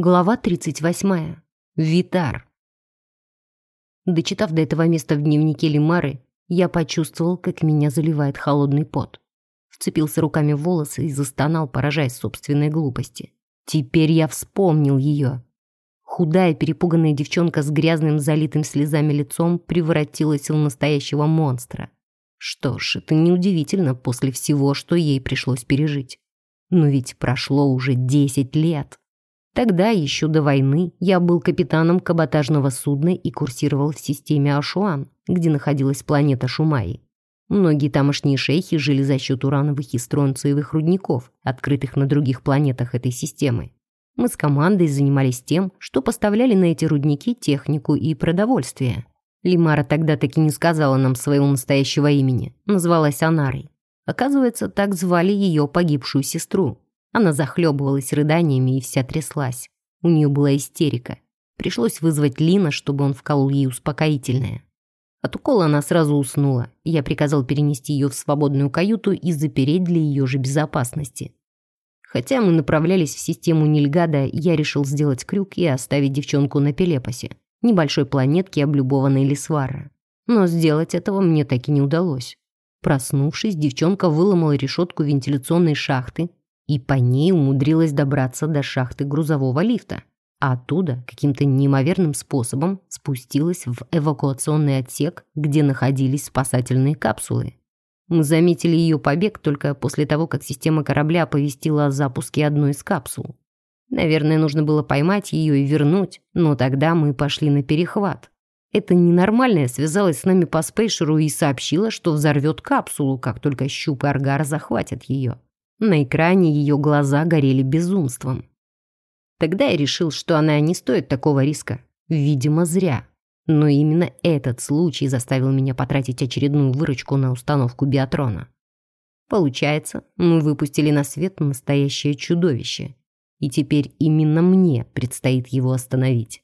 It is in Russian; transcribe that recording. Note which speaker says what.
Speaker 1: Глава 38. Витар. Дочитав до этого места в дневнике Лимары, я почувствовал, как меня заливает холодный пот. Вцепился руками в волосы и застонал, поражаясь собственной глупости. Теперь я вспомнил ее. Худая, перепуганная девчонка с грязным, залитым слезами лицом превратилась в настоящего монстра. Что ж, это неудивительно после всего, что ей пришлось пережить. Но ведь прошло уже десять лет. Тогда, еще до войны, я был капитаном каботажного судна и курсировал в системе Ашуан, где находилась планета Шумаи. Многие тамошние шейхи жили за счет урановых и стронциевых рудников, открытых на других планетах этой системы. Мы с командой занимались тем, что поставляли на эти рудники технику и продовольствие. Лимара тогда таки не сказала нам своего настоящего имени, назвалась Анарой. Оказывается, так звали ее погибшую сестру. Она захлебывалась рыданиями и вся тряслась. У нее была истерика. Пришлось вызвать Лина, чтобы он вколол ей успокоительное. От укола она сразу уснула. Я приказал перенести ее в свободную каюту и запереть для ее же безопасности. Хотя мы направлялись в систему Нильгада, я решил сделать крюк и оставить девчонку на Пелепосе, небольшой планетке, облюбованной Лисвара. Но сделать этого мне так и не удалось. Проснувшись, девчонка выломала решетку вентиляционной шахты и по ней умудрилась добраться до шахты грузового лифта, а оттуда каким-то неимоверным способом спустилась в эвакуационный отсек, где находились спасательные капсулы. Мы заметили ее побег только после того, как система корабля оповестила о запуске одной из капсул. Наверное, нужно было поймать ее и вернуть, но тогда мы пошли на перехват. Эта ненормальная связалась с нами по спейшеру и сообщила, что взорвет капсулу, как только щупы Аргара захватят ее. На экране ее глаза горели безумством. Тогда я решил, что она не стоит такого риска. Видимо, зря. Но именно этот случай заставил меня потратить очередную выручку на установку биатрона. Получается, мы выпустили на свет настоящее чудовище. И теперь именно мне предстоит его остановить.